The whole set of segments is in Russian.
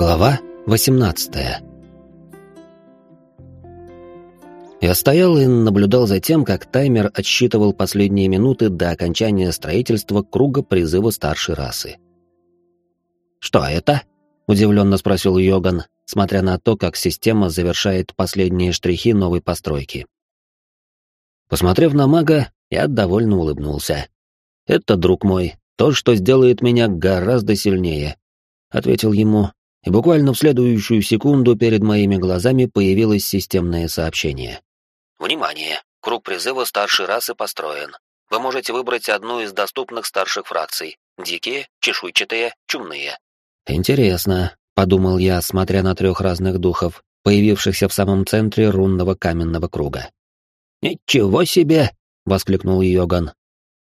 Глава 18 Я стоял и наблюдал за тем, как таймер отсчитывал последние минуты до окончания строительства круга призыва старшей расы. «Что это?» — удивленно спросил Йоган, смотря на то, как система завершает последние штрихи новой постройки. Посмотрев на мага, я довольно улыбнулся. «Это, друг мой, то, что сделает меня гораздо сильнее», — ответил ему, и буквально в следующую секунду перед моими глазами появилось системное сообщение. Внимание! Круг призыва старшей расы построен. Вы можете выбрать одну из доступных старших фракций. Дикие, чешуйчатые, чумные. Интересно, подумал я, смотря на трех разных духов, появившихся в самом центре рунного каменного круга. «Ничего себе!» — воскликнул Йоган.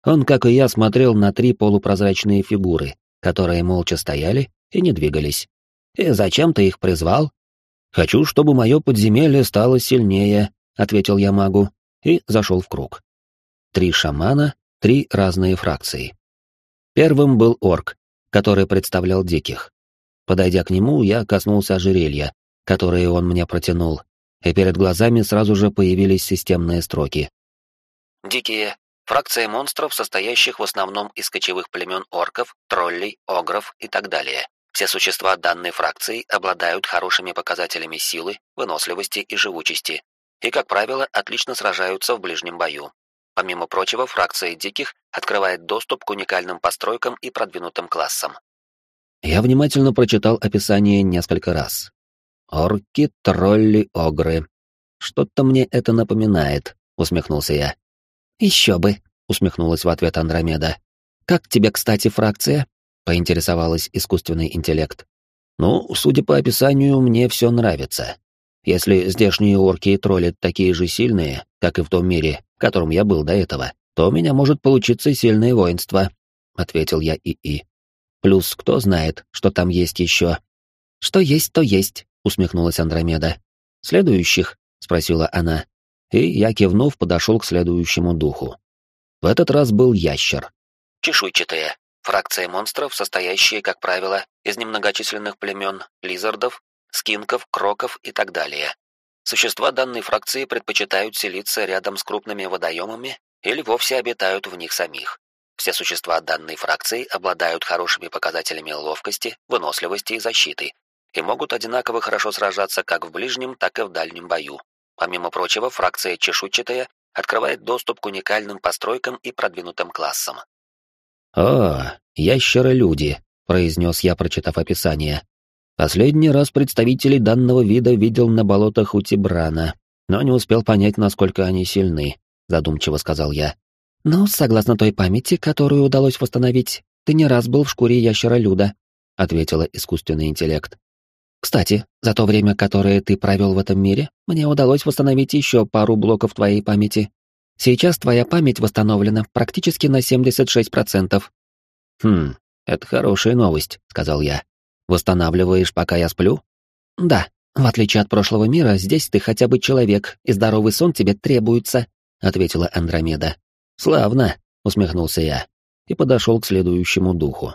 Он, как и я, смотрел на три полупрозрачные фигуры, которые молча стояли и не двигались. «И зачем ты их призвал?» «Хочу, чтобы мое подземелье стало сильнее», — ответил я магу, и зашел в круг. Три шамана, три разные фракции. Первым был орк, который представлял диких. Подойдя к нему, я коснулся ожерелья, которое он мне протянул, и перед глазами сразу же появились системные строки. Дикие. Фракция монстров, состоящих в основном из кочевых племен орков, троллей, огров и так далее. Все существа данной фракции обладают хорошими показателями силы, выносливости и живучести, и, как правило, отлично сражаются в ближнем бою. Помимо прочего, фракция диких открывает доступ к уникальным постройкам и продвинутым классам. Я внимательно прочитал описание несколько раз. Орки, тролли, огры. Что-то мне это напоминает, усмехнулся я. Еще бы, усмехнулась в ответ Андромеда. Как тебе, кстати, фракция? поинтересовалась искусственный интеллект. Ну, судя по описанию, мне все нравится. Если здешние орки и тролли такие же сильные, как и в том мире, в котором я был до этого, то у меня может получиться сильное воинство, ответил я ИИ. Плюс кто знает, что там есть еще. Что есть, то есть, усмехнулась Андромеда. Следующих? спросила она. И я, кивнув, подошел к следующему духу. В этот раз был ящер. Чешуйчатые. Фракция монстров, состоящие, как правило, из немногочисленных племен лизардов, скинков, кроков и так далее. Существа данной фракции предпочитают селиться рядом с крупными водоемами или вовсе обитают в них самих. Все существа данной фракции обладают хорошими показателями ловкости, выносливости и защиты и могут одинаково хорошо сражаться как в ближнем, так и в дальнем бою. Помимо прочего, фракция чешуйчатая открывает доступ к уникальным постройкам и продвинутым классам. «О, ящеры-люди», — произнес я, прочитав описание. Последний раз представителей данного вида видел на болотах у Тибрана, но не успел понять, насколько они сильны, задумчиво сказал я. Но, согласно той памяти, которую удалось восстановить, ты не раз был в шкуре ящера-люда, ответила искусственный интеллект. Кстати, за то время, которое ты провел в этом мире, мне удалось восстановить еще пару блоков твоей памяти. Сейчас твоя память восстановлена практически на 76%. Хм, это хорошая новость, сказал я. Восстанавливаешь, пока я сплю? Да. В отличие от прошлого мира, здесь ты хотя бы человек, и здоровый сон тебе требуется, ответила Андромеда. Славно, усмехнулся я и подошел к следующему духу.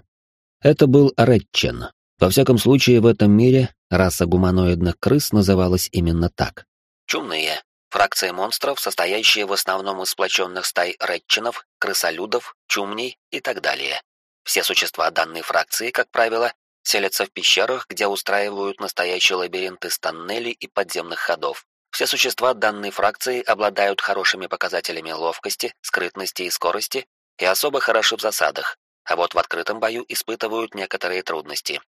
Это был Ретчен. Во всяком случае, в этом мире раса гуманоидных крыс называлась именно так. Чумные. Фракция монстров, состоящая в основном из сплоченных стай ретчинов, крысолюдов, чумней и так далее. Все существа данной фракции, как правило, селятся в пещерах, где устраивают настоящие лабиринты из тоннелей и подземных ходов. Все существа данной фракции обладают хорошими показателями ловкости, скрытности и скорости и особо хороши в засадах, а вот в открытом бою испытывают некоторые трудности.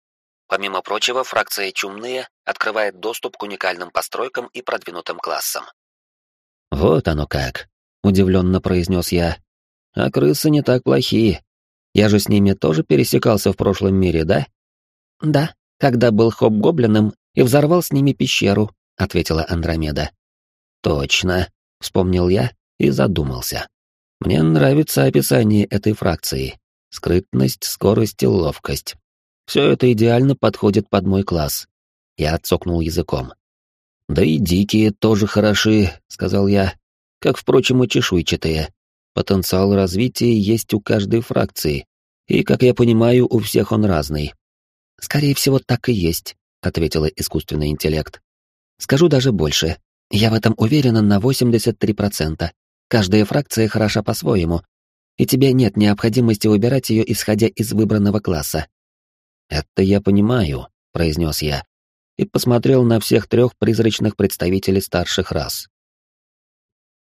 Помимо прочего, фракция «Чумные» открывает доступ к уникальным постройкам и продвинутым классам. «Вот оно как», — удивленно произнес я. «А крысы не так плохие. Я же с ними тоже пересекался в прошлом мире, да?» «Да, когда был хоп-гоблином и взорвал с ними пещеру», — ответила Андромеда. «Точно», — вспомнил я и задумался. «Мне нравится описание этой фракции. Скрытность, скорость и ловкость. Все это идеально подходит под мой класс». Я отцокнул языком. «Да и дикие тоже хороши», — сказал я, как, впрочем, и чешуйчатые. Потенциал развития есть у каждой фракции, И, как я понимаю, у всех он разный. Скорее всего, так и есть, ответила искусственный интеллект. Скажу даже больше. Я в этом уверена на 83%. Каждая фракция хороша по-своему, и тебе нет необходимости выбирать ее, исходя из выбранного класса. Это я понимаю, произнес я и посмотрел на всех трех призрачных представителей старших рас.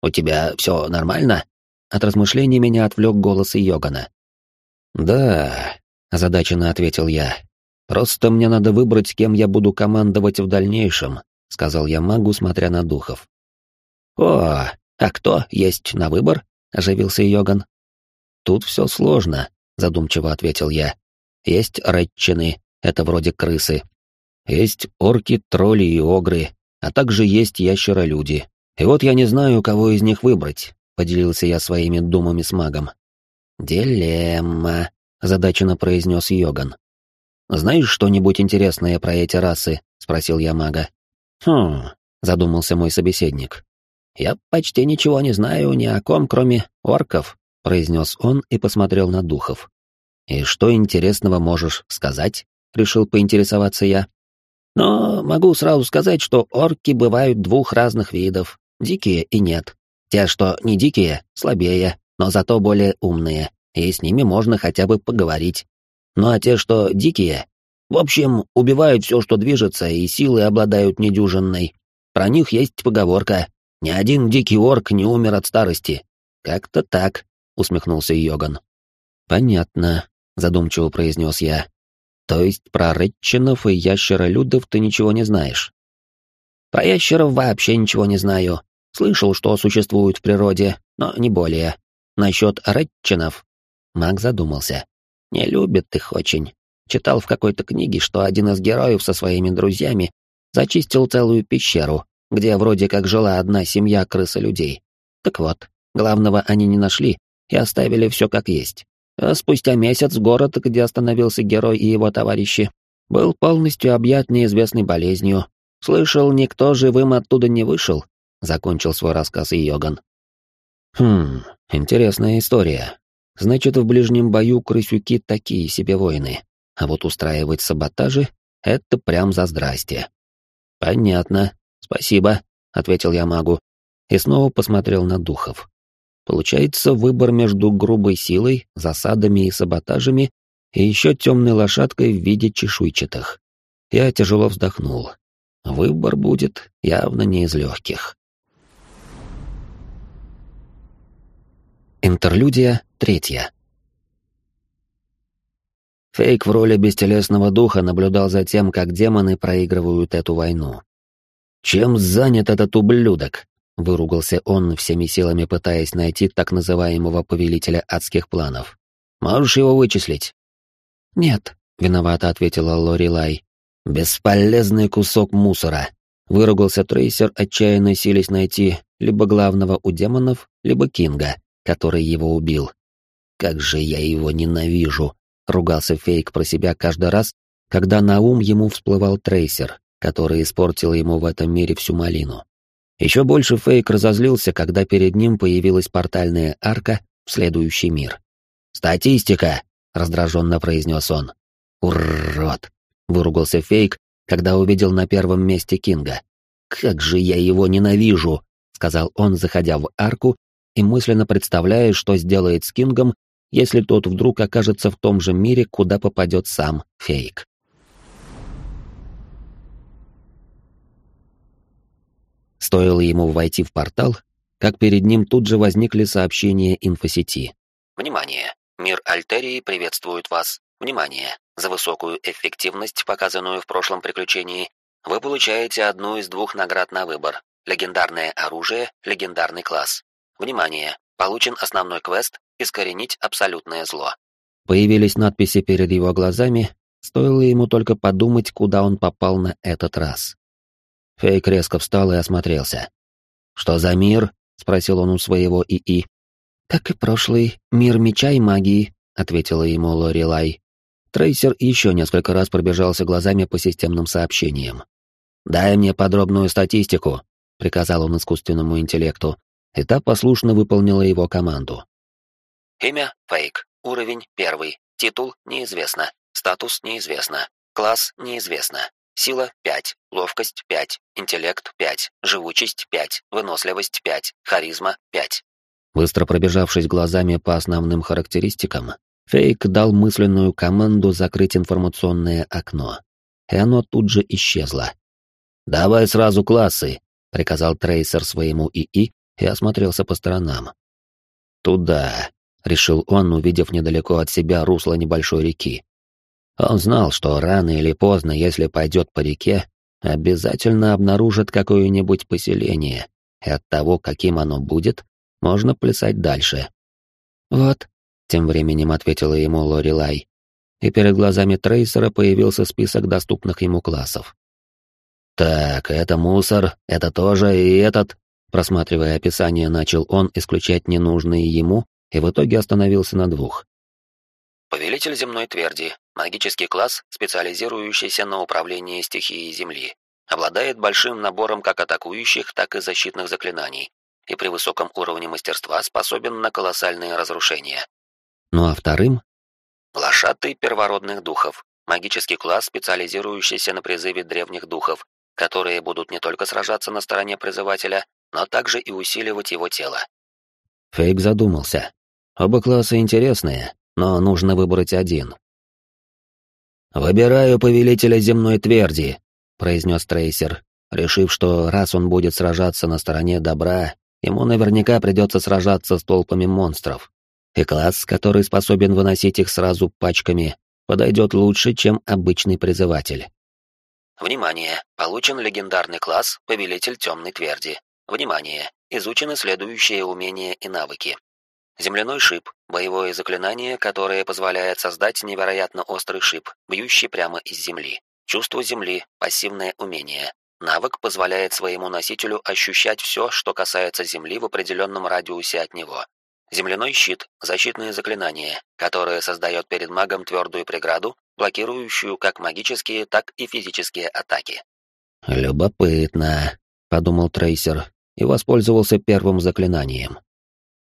«У тебя все нормально?» От размышлений меня отвлек голос Йогана. «Да», — озадаченно ответил я. «Просто мне надо выбрать, кем я буду командовать в дальнейшем», — сказал я магу, смотря на духов. «О, а кто есть на выбор?» — оживился Йоган. «Тут все сложно», — задумчиво ответил я. «Есть ретчины, это вроде крысы. Есть орки, тролли и огры, а также есть ящеролюди. И вот я не знаю, кого из них выбрать», — поделился я своими думами с магом. «Дилемма», — задаченно произнес Йоган. «Знаешь что-нибудь интересное про эти расы?» — спросил я мага. «Хм», — задумался мой собеседник. «Я почти ничего не знаю ни о ком, кроме орков», — произнес он и посмотрел на духов. «И что интересного можешь сказать?» — решил поинтересоваться я. «Но могу сразу сказать, что орки бывают двух разных видов, дикие и нет. Те, что не дикие, слабее, но зато более умные, и с ними можно хотя бы поговорить. Ну а те, что дикие, в общем, убивают все, что движется, и силы обладают недюжинной. Про них есть поговорка «Ни один дикий орк не умер от старости». Как-то так, усмехнулся Йоган. Понятно, задумчиво произнес я. То есть про ретчинов и ящеролюдов ты ничего не знаешь? Про ящеров вообще ничего не знаю. Слышал, что существуют в природе, но не более. Насчет ретчинов. Маг задумался. Не любит их очень. Читал в какой-то книге, что один из героев со своими друзьями зачистил целую пещеру, где вроде как жила одна семья крысы-людей. Так вот, главного они не нашли и оставили все как есть. А спустя месяц город, где остановился герой и его товарищи, был полностью объят неизвестной болезнью. Слышал, никто живым оттуда не вышел, — закончил свой рассказ Йоган. «Хм, интересная история. Значит, в ближнем бою крысюки такие себе воины, а вот устраивать саботажи — это прям за здрасте». «Понятно. Спасибо», — ответил я магу и снова посмотрел на духов. Получается выбор между грубой силой, засадами и саботажами и еще темной лошадкой в виде чешуйчатых. Я тяжело вздохнул. Выбор будет явно не из легких. Интерлюдия третья. Фейк в роли бестелесного духа наблюдал за тем, как демоны проигрывают эту войну. «Чем занят этот ублюдок?» — выругался он, всеми силами пытаясь найти так называемого повелителя адских планов. «Можешь его вычислить?» «Нет», — виновато ответила Лори Лай. «Бесполезный кусок мусора», — выругался Трейсер, отчаянно силясь найти либо главного у демонов, либо Кинга, который его убил. «Как же я его ненавижу!» — ругался Фейк про себя каждый раз, когда на ум ему всплывал Трейсер, который испортил ему в этом мире всю малину. Еще больше Фейк разозлился, когда перед ним появилась портальная арка в следующий мир. «Статистика!» — раздраженно произнес он. «Урод!» — выругался Фейк, когда увидел на первом месте Кинга. «Как же я его ненавижу!» — сказал он, заходя в арку и мысленно представляя, что сделает с Кингом, если тот вдруг окажется в том же мире, куда попадет сам Фейк. Стоило ему войти в портал, как перед ним тут же возникли сообщения инфосети. «Внимание! Мир Альтерии приветствует вас. Внимание! За высокую эффективность, показанную в прошлом приключении, вы получаете одну из двух наград на выбор. Легендарное оружие, легендарный класс. Внимание! Получен основной квест «Искоренить абсолютное зло». Появились надписи перед его глазами, стоило ему только подумать, куда он попал на этот раз. Фейк резко встал и осмотрелся. «Что за мир?» — спросил он у своего ИИ. «Как и прошлый, мир меча и магии», — ответила ему Лорелай. Трейсер еще несколько раз пробежался глазами по системным сообщениям. «Дай мне подробную статистику», — приказал он искусственному интеллекту, и та послушно выполнила его команду. Имя — Фейк. Уровень — первый. Титул неизвестно. Статус неизвестно. Класс неизвестно. Сила 5, ловкость 5, интеллект 5, живучесть 5, выносливость 5, харизма 5. Быстро пробежавшись глазами по основным характеристикам, Фейк дал мысленную команду закрыть информационное окно, и оно тут же исчезло. «Давай сразу классы», — приказал Трейсер своему ИИ и осмотрелся по сторонам. «Туда», — решил он, увидев недалеко от себя русло небольшой реки. Он знал, что рано или поздно, если пойдет по реке, обязательно обнаружит какое-нибудь поселение, и от того, каким оно будет, можно плясать дальше. «Вот», — тем временем ответила ему Лорелай, и перед глазами Трейсера появился список доступных ему классов. «Так, это мусор, это тоже и этот...» Просматривая описание, начал он исключать ненужные ему и в итоге остановился на двух. Повелитель земной тверди, магический класс, специализирующийся на управлении стихией Земли. Обладает большим набором как атакующих, так и защитных заклинаний. И при высоком уровне мастерства способен на колоссальные разрушения. Ну а вторым? Лошатый первородных духов. Магический класс, специализирующийся на призыве древних духов, которые будут не только сражаться на стороне призывателя, но также и усиливать его тело. Фейк задумался. Оба класса интересные, но нужно выбрать один. «Выбираю повелителя земной тверди», — произнес Трейсер, решив, что раз он будет сражаться на стороне добра, ему наверняка придется сражаться с толпами монстров. И класс, который способен выносить их сразу пачками, подойдет лучше, чем обычный призыватель. Внимание! Получен легендарный класс «Повелитель темной тверди». Внимание! Изучены следующие умения и навыки. Земляной шип — боевое заклинание, которое позволяет создать невероятно острый шип, бьющий прямо из земли. Чувство земли — пассивное умение. Навык позволяет своему носителю ощущать все, что касается земли в определенном радиусе от него. Земляной щит — защитное заклинание, которое создает перед магом твердую преграду, блокирующую как магические, так и физические атаки. «Любопытно», — подумал Трейсер и воспользовался первым заклинанием.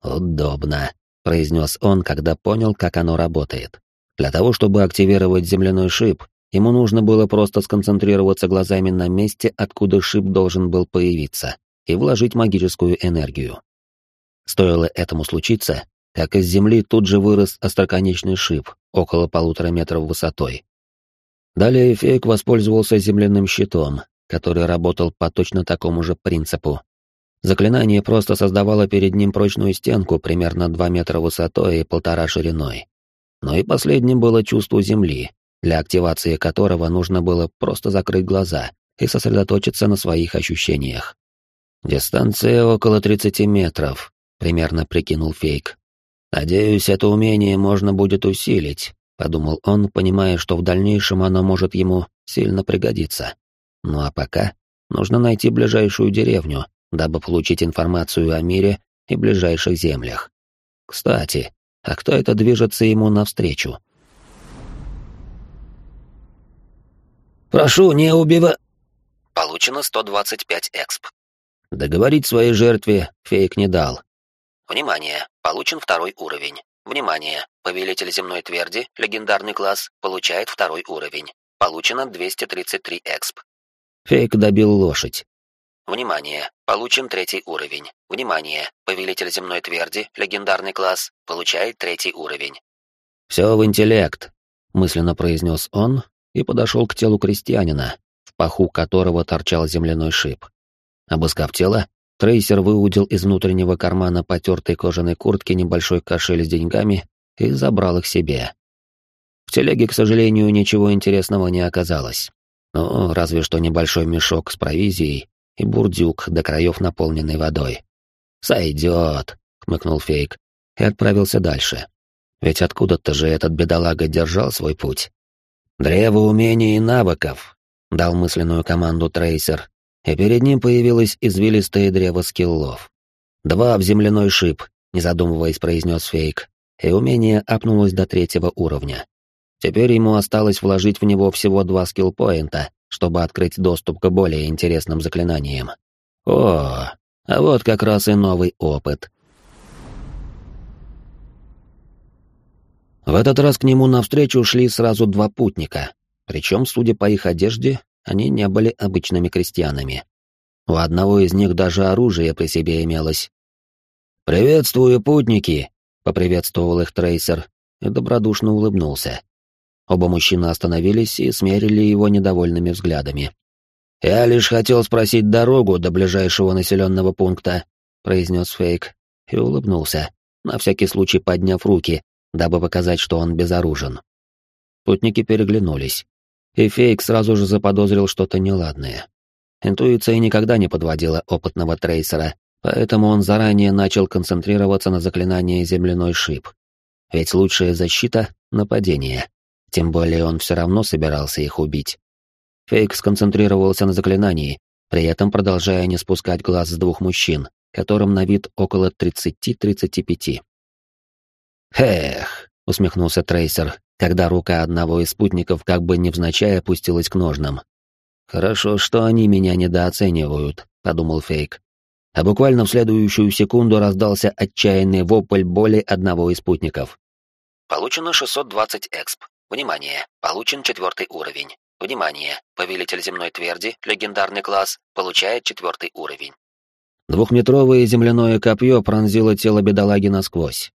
«Удобно», — произнес он, когда понял, как оно работает. Для того, чтобы активировать земляной шип, ему нужно было просто сконцентрироваться глазами на месте, откуда шип должен был появиться, и вложить магическую энергию. Стоило этому случиться, как из земли тут же вырос остроконечный шип, около полутора метров высотой. Далее Фейк воспользовался земляным щитом, который работал по точно такому же принципу, Заклинание просто создавало перед ним прочную стенку примерно 2 метра высотой и полтора шириной. Но и последним было чувство земли, для активации которого нужно было просто закрыть глаза и сосредоточиться на своих ощущениях. «Дистанция около 30 метров», — примерно прикинул Фейк. «Надеюсь, это умение можно будет усилить», — подумал он, понимая, что в дальнейшем оно может ему сильно пригодиться. Ну а пока нужно найти ближайшую деревню, дабы получить информацию о мире и ближайших землях. Кстати, а кто это движется ему навстречу? «Прошу, не убива...» Получено 125 эксп. Договорить своей жертве фейк не дал. Внимание! Получен второй уровень. Внимание! Повелитель земной тверди, легендарный класс, получает второй уровень. Получено 233 эксп. Фейк добил лошадь. Внимание! Получен третий уровень. Внимание! Повелитель земной тверди, легендарный класс, получает третий уровень. «Все в интеллект», — мысленно произнес он и подошел к телу крестьянина, в паху которого торчал земляной шип. Обыскав тело, трейсер выудил из внутреннего кармана потертой кожаной куртки небольшой кошель с деньгами и забрал их себе. В телеге, к сожалению, ничего интересного не оказалось. Ну, разве что небольшой мешок с провизией и бурдюк до краев наполненный водой. «Сойдет», — хмыкнул Фейк и отправился дальше. Ведь откуда-то же этот бедолага держал свой путь. «Древо умений и навыков», — дал мысленную команду Трейсер, и перед ним появилось извилистое древо скиллов. «Два в земляной шип», — не задумываясь, произнес Фейк, и умение апнулось до третьего уровня. Теперь ему осталось вложить в него всего два скиллпоинта, чтобы открыть доступ к более интересным заклинаниям. О, а вот как раз и новый опыт. В этот раз к нему навстречу шли сразу два путника, причем, судя по их одежде, они не были обычными крестьянами. У одного из них даже оружие при себе имелось. «Приветствую, путники!» — поприветствовал их трейсер и добродушно улыбнулся. Оба мужчины остановились и смерили его недовольными взглядами. «Я лишь хотел спросить дорогу до ближайшего населенного пункта», — произнес Фейк и улыбнулся, на всякий случай подняв руки, дабы показать, что он безоружен. Путники переглянулись, и Фейк сразу же заподозрил что-то неладное. Интуиция никогда не подводила опытного трейсера, поэтому он заранее начал концентрироваться на заклинании «Земляной шип». Ведь лучшая защита — нападение. Тем более он все равно собирался их убить. Фейк сконцентрировался на заклинании, при этом продолжая не спускать глаз с двух мужчин, которым на вид около 30-35. «Эх», — усмехнулся Трейсер, когда рука одного из спутников как бы невзначай опустилась к ножнам. «Хорошо, что они меня недооценивают», — подумал Фейк. А буквально в следующую секунду раздался отчаянный вопль боли одного из спутников. Получено 620 эксп. Внимание, получен четвертый уровень. Внимание, повелитель земной тверди, легендарный класс, получает четвертый уровень. Двухметровое земляное копье пронзило тело бедолаги насквозь.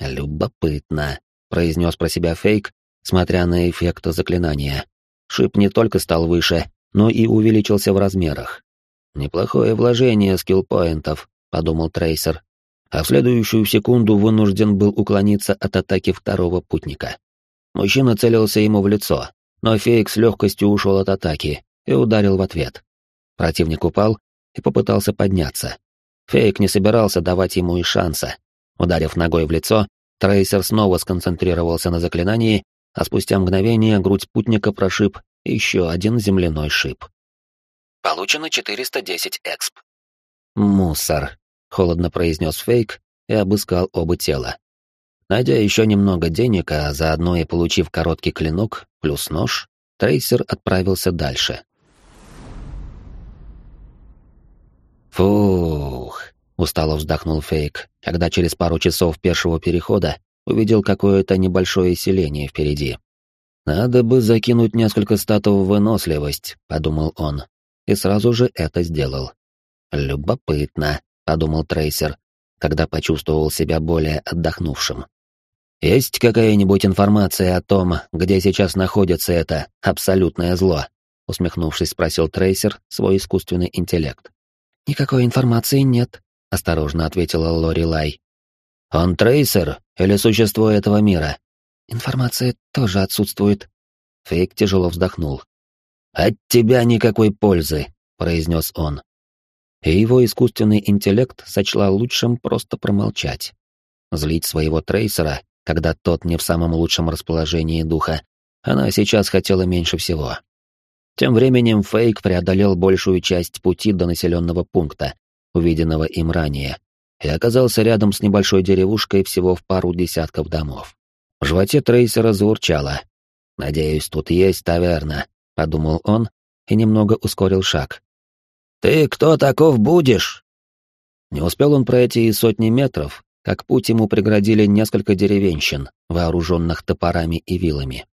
«Любопытно», — произнес про себя Фейк, смотря на эффект заклинания. Шип не только стал выше, но и увеличился в размерах. «Неплохое вложение скиллпоинтов», — подумал Трейсер, а в следующую секунду вынужден был уклониться от атаки второго путника. Мужчина целился ему в лицо, но фейк с легкостью ушел от атаки и ударил в ответ. Противник упал и попытался подняться. Фейк не собирался давать ему и шанса. Ударив ногой в лицо, Трейсер снова сконцентрировался на заклинании, а спустя мгновение грудь путника прошиб еще один земляной шип. Получено 410 эксп. «Мусор», — холодно произнес Фейк и обыскал оба тела. Найдя еще немного денег, а заодно и получив короткий клинок плюс нож, Трейсер отправился дальше. «Фух!» — устало вздохнул Фейк, когда через пару часов пешего перехода увидел какое-то небольшое селение впереди. «Надо бы закинуть несколько статов в выносливость», — подумал он, и сразу же это сделал. «Любопытно», — подумал Трейсер, когда почувствовал себя более отдохнувшим. Есть какая-нибудь информация о том, где сейчас находится это абсолютное зло? Усмехнувшись, спросил Трейсер свой искусственный интеллект. Никакой информации нет, осторожно ответила Лори Лай. Он Трейсер или существо этого мира? Информация тоже отсутствует. Фейк тяжело вздохнул. От тебя никакой пользы, произнес он. И его искусственный интеллект сочла лучшим просто промолчать. Злить своего трейсера когда тот не в самом лучшем расположении духа, она сейчас хотела меньше всего. Тем временем Фейк преодолел большую часть пути до населенного пункта, увиденного им ранее, и оказался рядом с небольшой деревушкой всего в пару десятков домов. В животе трейсера заурчало. «Надеюсь, тут есть таверна», — подумал он и немного ускорил шаг. «Ты кто таков будешь?» Не успел он пройти и сотни метров, как путь ему преградили несколько деревенщин, вооруженных топорами и вилами.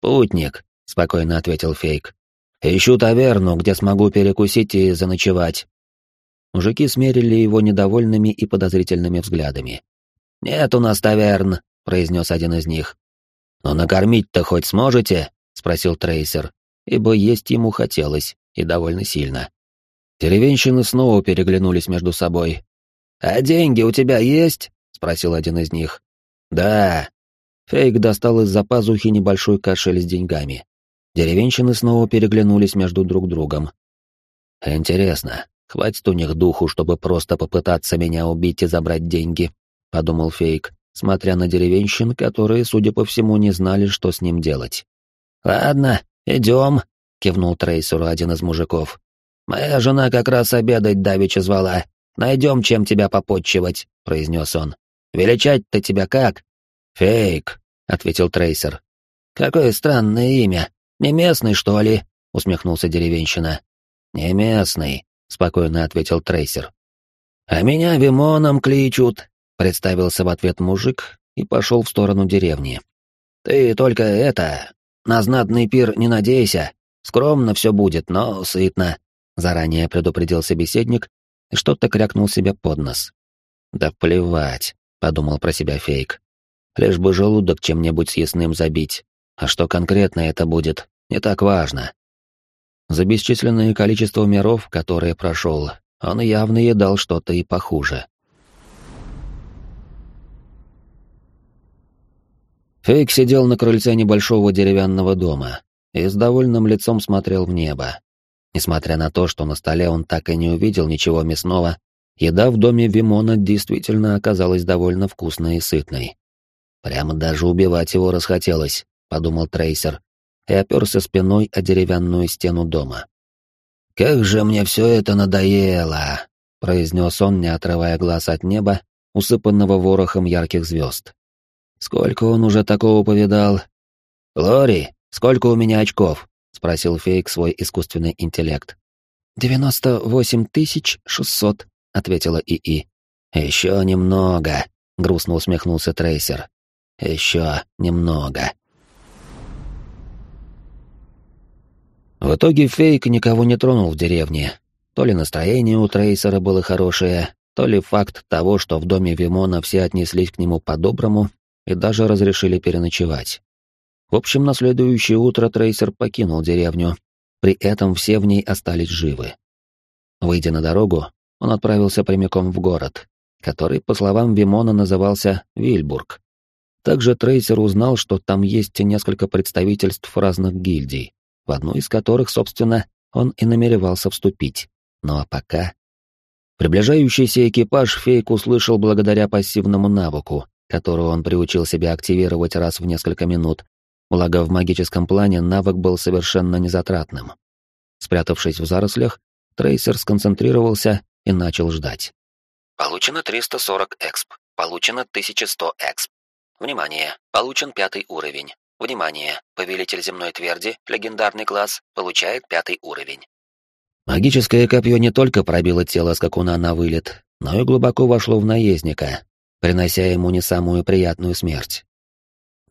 «Путник», — спокойно ответил Фейк. «Ищу таверну, где смогу перекусить и заночевать». Мужики смерили его недовольными и подозрительными взглядами. «Нет у нас таверн», — произнес один из них. «Но накормить-то хоть сможете?» — спросил Трейсер, ибо есть ему хотелось, и довольно сильно. Деревенщины снова переглянулись между собой, «А деньги у тебя есть?» — спросил один из них. «Да». Фейк достал из-за пазухи небольшой кошель с деньгами. Деревенщины снова переглянулись между друг другом. «Интересно, хватит у них духу, чтобы просто попытаться меня убить и забрать деньги», — подумал Фейк, смотря на деревенщин, которые, судя по всему, не знали, что с ним делать. «Ладно, идем», — кивнул Трейсеру один из мужиков. «Моя жена как раз обедать давеча звала. Найдем, чем тебя попотчевать», — произнес он. «Величать-то тебя как?» «Фейк», — ответил Трейсер. «Какое странное имя. Не местный, что ли?» — усмехнулся деревенщина. «Не местный», — спокойно ответил Трейсер. «А меня Вимоном кличут», — представился в ответ мужик и пошел в сторону деревни. Ты только это... На знатный пир не надейся. Скромно все будет, но сытно», — заранее предупредил собеседник и что-то крякнул себе под нос. «Да плевать», — подумал про себя Фейк. «Лишь бы желудок чем-нибудь съестным забить. А что конкретно это будет, не так важно». За бесчисленное количество миров, которые прошел, он явно едал что-то и похуже. Фейк сидел на крыльце небольшого деревянного дома и с довольным лицом смотрел в небо. Несмотря на то, что на столе он так и не увидел ничего мясного, еда в доме Вимона действительно оказалась довольно вкусной и сытной. Прямо даже убивать его расхотелось, подумал Трейсер, и оперся спиной о деревянную стену дома. «Как же мне все это надоело!» — произнес он, не отрывая глаз от неба, усыпанного ворохом ярких звезд. «Сколько он уже такого повидал?» «Лори, сколько у меня очков?» — спросил Фейк свой искусственный интеллект. «Девяносто восемь тысяч шестьсот», — ответила ИИ. «Еще немного», — грустно усмехнулся Трейсер. «Еще немного». В итоге Фейк никого не тронул в деревне. То ли настроение у Трейсера было хорошее, то ли факт того, что в доме Вимона все отнеслись к нему по-доброму и даже разрешили переночевать. В общем, на следующее утро Трейсер покинул деревню, при этом все в ней остались живы. Выйдя на дорогу, он отправился прямиком в город, который, по словам Вимона, назывался Вильбург. Также Трейсер узнал, что там есть несколько представительств разных гильдий, в одну из которых, собственно, он и намеревался вступить. Ну а пока... Приближающийся экипаж Фейк услышал благодаря пассивному навыку, которую он приучил себя активировать раз в несколько минут, благо в магическом плане навык был совершенно незатратным. Спрятавшись в зарослях, Трейсер сконцентрировался и начал ждать. Получено 340 эксп. Получено 1100 эксп. Внимание! Получен пятый уровень. Внимание! Повелитель земной тверди, легендарный класс, получает пятый уровень. Магическое копье не только пробило тело скакуна на вылет, но и глубоко вошло в наездника, принося ему не самую приятную смерть.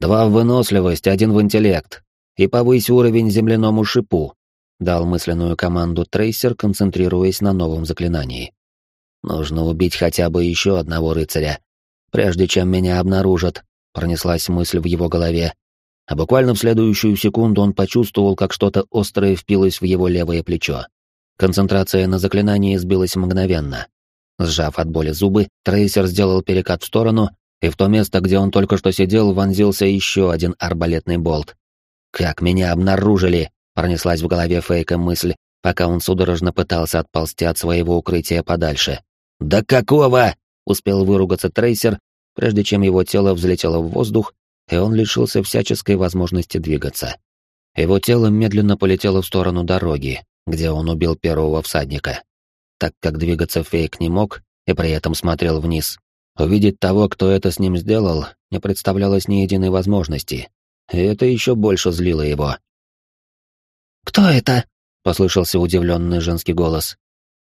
Два в выносливость, один в интеллект. И повысь уровень земляному шипу, дал мысленную команду Трейсер, концентрируясь на новом заклинании. Нужно убить хотя бы еще одного рыцаря, прежде чем меня обнаружат, пронеслась мысль в его голове, а буквально в следующую секунду он почувствовал, как что-то острое впилось в его левое плечо. Концентрация на заклинании сбилась мгновенно. Сжав от боли зубы, трейсер сделал перекат в сторону, и в то место, где он только что сидел, вонзился еще один арбалетный болт. «Как меня обнаружили!» — пронеслась в голове Фейка мысль, пока он судорожно пытался отползти от своего укрытия подальше. «Да какого?» — успел выругаться трейсер, прежде чем его тело взлетело в воздух и он лишился всяческой возможности двигаться. Его тело медленно полетело в сторону дороги, где он убил первого всадника. Так как двигаться Фейк не мог и при этом смотрел вниз, увидеть того, кто это с ним сделал, не представлялось ни единой возможности, и это еще больше злило его. «Кто это?» — послышался удивленный женский голос.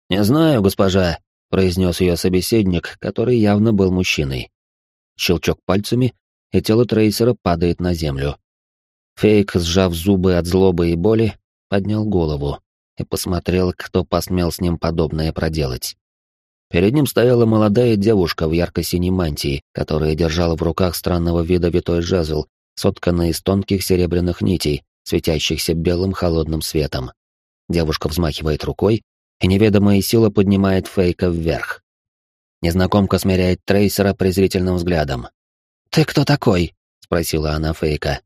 «Не знаю, госпожа», — произнес ее собеседник, который явно был мужчиной. Щелчок пальцами, и тело трейсера падает на землю. Фейк, сжав зубы от злобы и боли, поднял голову и посмотрел, кто посмел с ним подобное проделать. Перед ним стояла молодая девушка в ярко-синей мантии, которая держала в руках странного вида витой жезл, сотканный из тонких серебряных нитей, светящихся белым холодным светом. Девушка взмахивает рукой, и неведомая сила поднимает Фейка вверх. Незнакомка смиряет трейсера презрительным взглядом, «Ты кто такой?» — спросила она Фейка.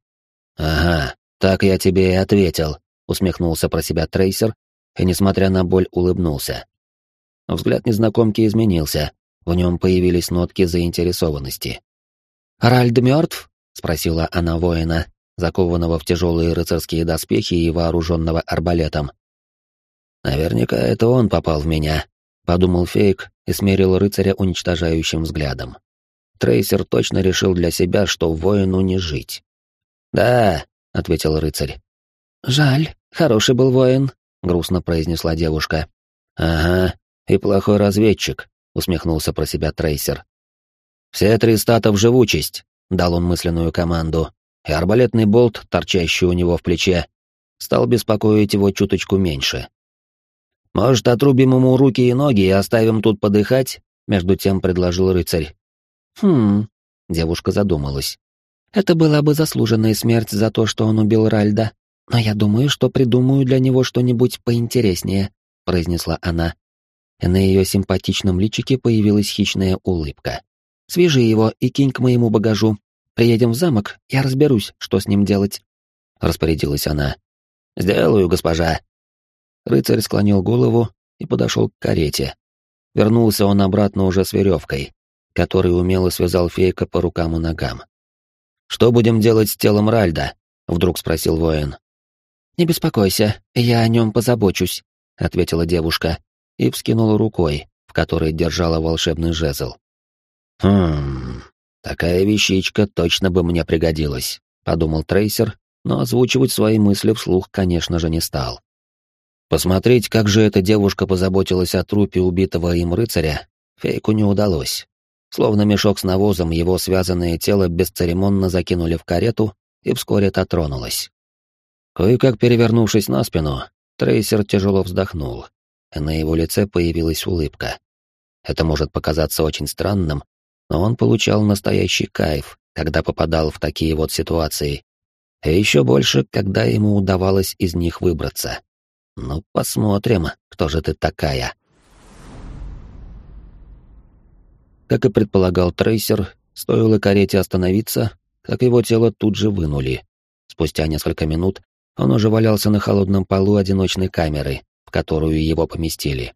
«Ага, так я тебе и ответил», — усмехнулся про себя Трейсер и, несмотря на боль, улыбнулся. Взгляд незнакомки изменился, в нем появились нотки заинтересованности. «Ральд мертв?» — спросила она воина, закованного в тяжелые рыцарские доспехи и вооруженного арбалетом. «Наверняка это он попал в меня», — подумал Фейк и смерил рыцаря уничтожающим взглядом. Трейсер точно решил для себя, что воину не жить. «Да», — ответил рыцарь. «Жаль, хороший был воин», — грустно произнесла девушка. «Ага, и плохой разведчик», — усмехнулся про себя Трейсер. «Все три стата в живучесть», — дал он мысленную команду, и арбалетный болт, торчащий у него в плече, стал беспокоить его чуточку меньше. «Может, отрубим ему руки и ноги и оставим тут подыхать?» — между тем предложил рыцарь. «Хм...» — девушка задумалась. «Это была бы заслуженная смерть за то, что он убил Ральда, но я думаю, что придумаю для него что-нибудь поинтереснее», — произнесла она. И на ее симпатичном личике появилась хищная улыбка. «Свяжи его и кинь к моему багажу. Приедем в замок, я разберусь, что с ним делать», — распорядилась она. «Сделаю, госпожа». Рыцарь склонил голову и подошел к карете. Вернулся он обратно уже с веревкой, который умело связал фейка по рукам и ногам. «Что будем делать с телом Ральда?» — вдруг спросил воин. «Не беспокойся, я о нем позабочусь», — ответила девушка и вскинула рукой, в которой держала волшебный жезл. «Хм, такая вещичка точно бы мне пригодилась», — подумал Трейсер но озвучивать свои мысли вслух, конечно же, не стал. Посмотреть, как же эта девушка позаботилась о трупе убитого им рыцаря, Фейку не удалось. Словно мешок с навозом, его связанное тело бесцеремонно закинули в карету, и вскоре та тронулась. Кое-как перевернувшись на спину, Трейсер тяжело вздохнул, и на его лице появилась улыбка. Это может показаться очень странным, но он получал настоящий кайф, когда попадал в такие вот ситуации, а еще больше, когда ему удавалось из них выбраться. Ну, посмотрим, кто же ты такая. Как и предполагал трейсер, стоило карете остановиться, как его тело тут же вынули. Спустя несколько минут он уже валялся на холодном полу одиночной камеры, которую его поместили.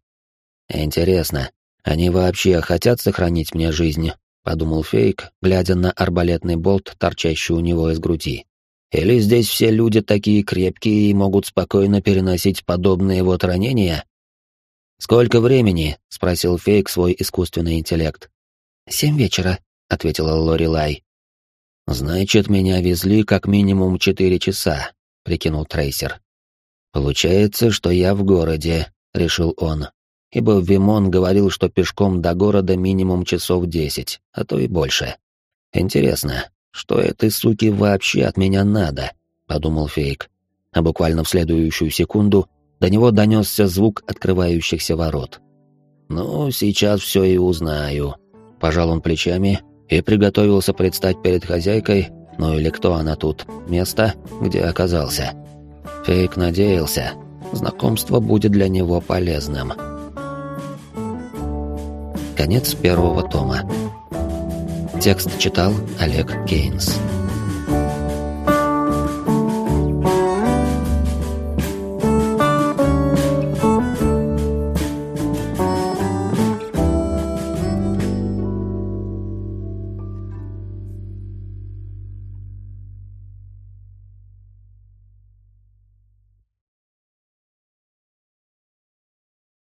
«Интересно, они вообще хотят сохранить мне жизнь?» — подумал Фейк, глядя на арбалетный болт, торчащий у него из груди. Или здесь все люди такие крепкие и могут спокойно переносить подобные вот ранения? «Сколько времени?» — спросил Фейк свой искусственный интеллект. «Семь вечера», — ответила Лорелай. «Значит, меня везли как минимум четыре часа», — прикинул Трейсер. «Получается, что я в городе», — решил он, ибо Вимон говорил, что пешком до города минимум часов десять, а то и больше. Интересно, что этой суке вообще от меня надо? подумал Фейк. А буквально в следующую секунду до него донесся звук открывающихся ворот. Ну, сейчас все и узнаю. Пожал он плечами и приготовился предстать перед хозяйкой, ну или кто она тут, место, где оказался. Фейк надеялся, знакомство будет для него полезным. Конец первого тома. Текст читал Олег Кейнс.